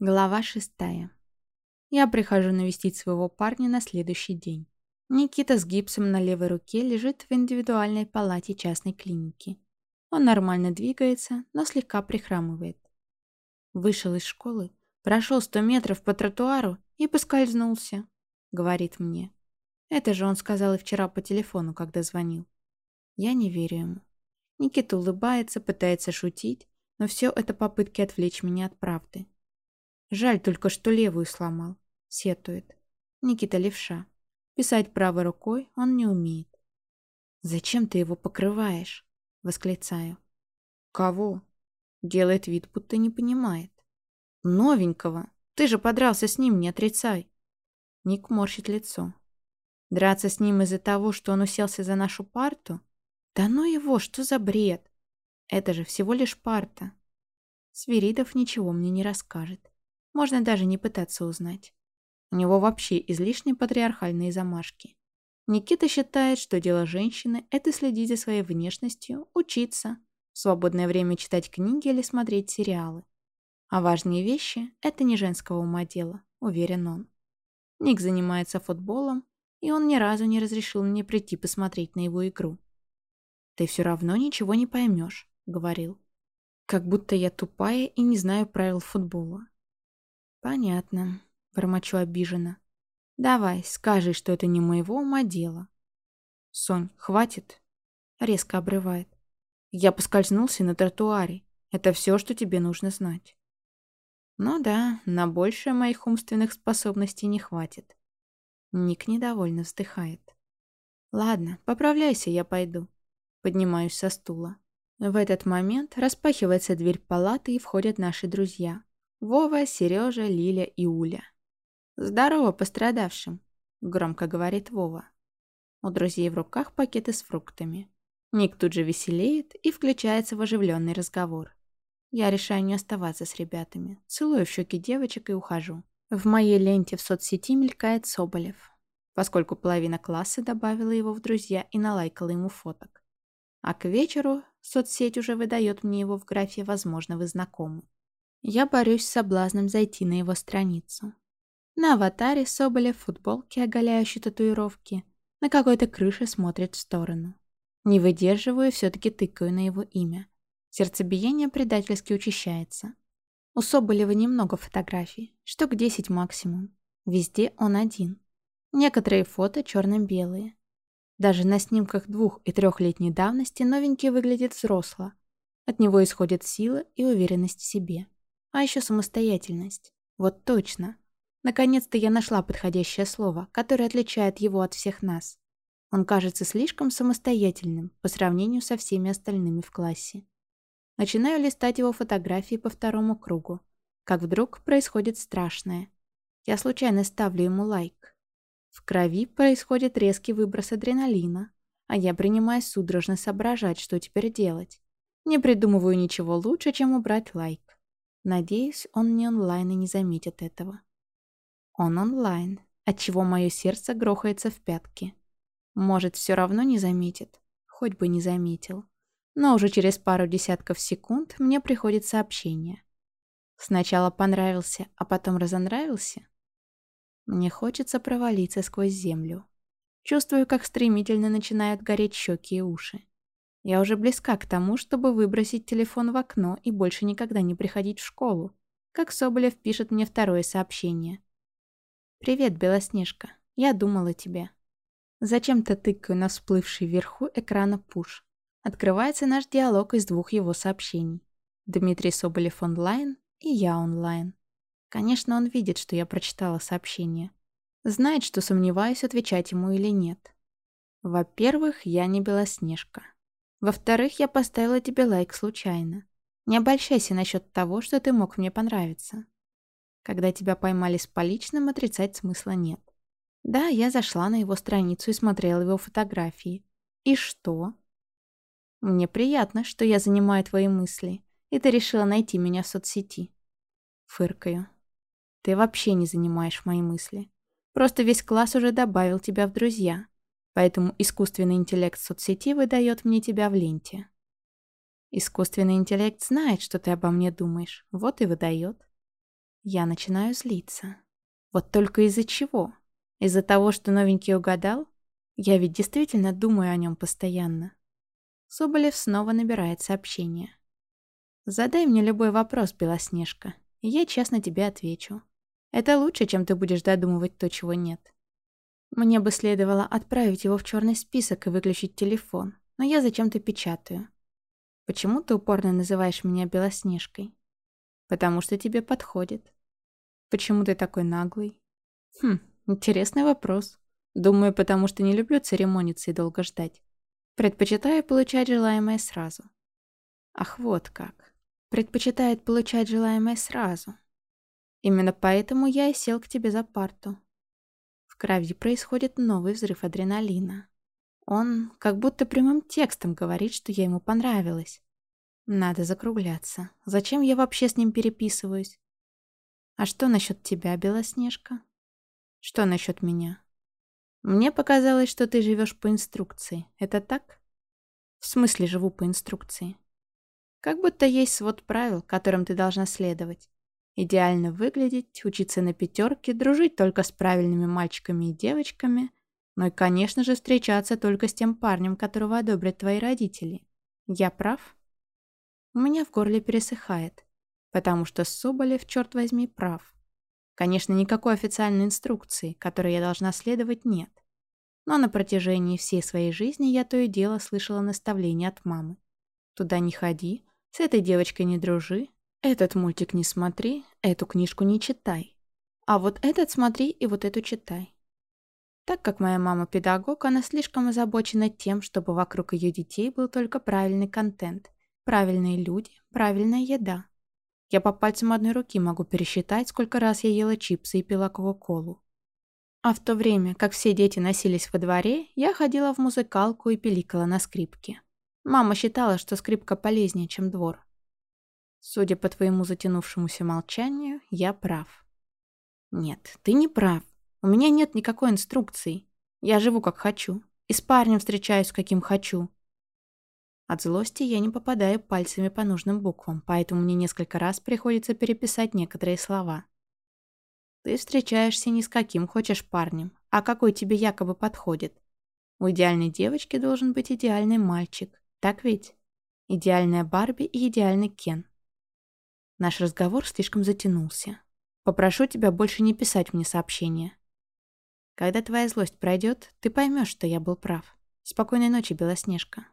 Глава шестая. Я прихожу навестить своего парня на следующий день. Никита с гипсом на левой руке лежит в индивидуальной палате частной клиники. Он нормально двигается, но слегка прихрамывает. Вышел из школы, прошел сто метров по тротуару и поскользнулся, говорит мне. Это же он сказал и вчера по телефону, когда звонил. Я не верю ему. Никита улыбается, пытается шутить, но все это попытки отвлечь меня от правды. Жаль только, что левую сломал. Сетует. Никита левша. Писать правой рукой он не умеет. «Зачем ты его покрываешь?» Восклицаю. «Кого?» Делает вид, будто не понимает. «Новенького. Ты же подрался с ним, не отрицай». Ник морщит лицо. Драться с ним из-за того, что он уселся за нашу парту? Да ну его, что за бред? Это же всего лишь парта. Свиридов ничего мне не расскажет. Можно даже не пытаться узнать. У него вообще излишне патриархальные замашки. Никита считает, что дело женщины – это следить за своей внешностью, учиться, в свободное время читать книги или смотреть сериалы. А важные вещи – это не женского ума дело, уверен он. Ник занимается футболом, и он ни разу не разрешил мне прийти посмотреть на его игру. «Ты все равно ничего не поймешь», — говорил. «Как будто я тупая и не знаю правил футбола. «Понятно», — бормочу обиженно. «Давай, скажи, что это не моего ума дело». «Сонь, хватит!» — резко обрывает. «Я поскользнулся на тротуаре. Это все, что тебе нужно знать». «Ну да, на большее моих умственных способностей не хватит». Ник недовольно вздыхает. «Ладно, поправляйся, я пойду». Поднимаюсь со стула. В этот момент распахивается дверь палаты и входят наши друзья. Вова, Сережа, Лиля и Уля. «Здорово пострадавшим», — громко говорит Вова. У друзей в руках пакеты с фруктами. Ник тут же веселеет и включается в оживленный разговор. Я решаю не оставаться с ребятами. Целую в щеки девочек и ухожу. В моей ленте в соцсети мелькает Соболев, поскольку половина класса добавила его в друзья и налайкала ему фоток. А к вечеру соцсеть уже выдает мне его в графе «Возможно, знакомы». Я борюсь с соблазном зайти на его страницу. На аватаре Соболев в футболке, оголяющей татуировки, на какой-то крыше смотрит в сторону. Не выдерживаю все-таки тыкаю на его имя. Сердцебиение предательски учащается. У Соболева немного фотографий, штук 10 максимум. Везде он один. Некоторые фото черно-белые. Даже на снимках двух- и трехлетней давности новенький выглядит взросло. От него исходит сила и уверенность в себе. А еще самостоятельность. Вот точно. Наконец-то я нашла подходящее слово, которое отличает его от всех нас. Он кажется слишком самостоятельным по сравнению со всеми остальными в классе. Начинаю листать его фотографии по второму кругу. Как вдруг происходит страшное. Я случайно ставлю ему лайк. В крови происходит резкий выброс адреналина, а я принимаюсь судорожно соображать, что теперь делать. Не придумываю ничего лучше, чем убрать лайк. Надеюсь, он не онлайн и не заметит этого. Он онлайн, отчего мое сердце грохается в пятки. Может, все равно не заметит? Хоть бы не заметил. Но уже через пару десятков секунд мне приходит сообщение. Сначала понравился, а потом разонравился? Мне хочется провалиться сквозь землю. Чувствую, как стремительно начинают гореть щеки и уши. Я уже близка к тому, чтобы выбросить телефон в окно и больше никогда не приходить в школу. Как Соболев пишет мне второе сообщение. «Привет, Белоснежка. Я думала тебе». Зачем-то тыкаю на всплывший вверху экрана пуш. Открывается наш диалог из двух его сообщений. Дмитрий Соболев онлайн и я онлайн. Конечно, он видит, что я прочитала сообщение. Знает, что сомневаюсь, отвечать ему или нет. Во-первых, я не Белоснежка. Во-вторых, я поставила тебе лайк случайно. Не обольщайся насчет того, что ты мог мне понравиться. Когда тебя поймали с поличным, отрицать смысла нет. Да, я зашла на его страницу и смотрела его фотографии. И что? Мне приятно, что я занимаю твои мысли, и ты решила найти меня в соцсети. Фыркаю. Ты вообще не занимаешь мои мысли. Просто весь класс уже добавил тебя в друзья. Поэтому искусственный интеллект соцсети выдает мне тебя в ленте. Искусственный интеллект знает, что ты обо мне думаешь, вот и выдает. Я начинаю злиться. Вот только из-за чего? Из-за того, что новенький угадал? Я ведь действительно думаю о нем постоянно. Соболев снова набирает сообщение. «Задай мне любой вопрос, Белоснежка, и я честно тебе отвечу. Это лучше, чем ты будешь додумывать то, чего нет. Мне бы следовало отправить его в черный список и выключить телефон, но я зачем-то печатаю. Почему ты упорно называешь меня Белоснежкой? Потому что тебе подходит. Почему ты такой наглый? Хм, интересный вопрос. Думаю, потому что не люблю церемониться и долго ждать. Предпочитаю получать желаемое сразу. Ах, вот как. Предпочитает получать желаемое сразу. Именно поэтому я и сел к тебе за парту. В крови происходит новый взрыв адреналина. Он как будто прямым текстом говорит, что я ему понравилась. Надо закругляться. Зачем я вообще с ним переписываюсь? А что насчет тебя, Белоснежка? Что насчет меня? Мне показалось, что ты живешь по инструкции. Это так? В смысле живу по инструкции? Как будто есть свод правил, которым ты должна следовать. Идеально выглядеть, учиться на пятерке, дружить только с правильными мальчиками и девочками, ну и, конечно же, встречаться только с тем парнем, которого одобрят твои родители. Я прав? У меня в горле пересыхает. Потому что Соболев, черт возьми, прав. Конечно, никакой официальной инструкции, которой я должна следовать, нет. Но на протяжении всей своей жизни я то и дело слышала наставления от мамы. Туда не ходи, с этой девочкой не дружи, этот мультик не смотри, эту книжку не читай. А вот этот смотри и вот эту читай. Так как моя мама педагог, она слишком озабочена тем, чтобы вокруг ее детей был только правильный контент, правильные люди, правильная еда. Я по пальцам одной руки могу пересчитать, сколько раз я ела чипсы и пила кока-колу. А в то время, как все дети носились во дворе, я ходила в музыкалку и пиликала на скрипке. Мама считала, что скрипка полезнее, чем двор. Судя по твоему затянувшемуся молчанию, я прав. Нет, ты не прав. У меня нет никакой инструкции. Я живу как хочу. И с парнем встречаюсь, каким хочу. От злости я не попадаю пальцами по нужным буквам, поэтому мне несколько раз приходится переписать некоторые слова. Ты встречаешься не с каким хочешь парнем, а какой тебе якобы подходит. У идеальной девочки должен быть идеальный мальчик, так ведь? Идеальная Барби и идеальный Кен. Наш разговор слишком затянулся. Попрошу тебя больше не писать мне сообщения. Когда твоя злость пройдет, ты поймешь, что я был прав. Спокойной ночи, Белоснежка.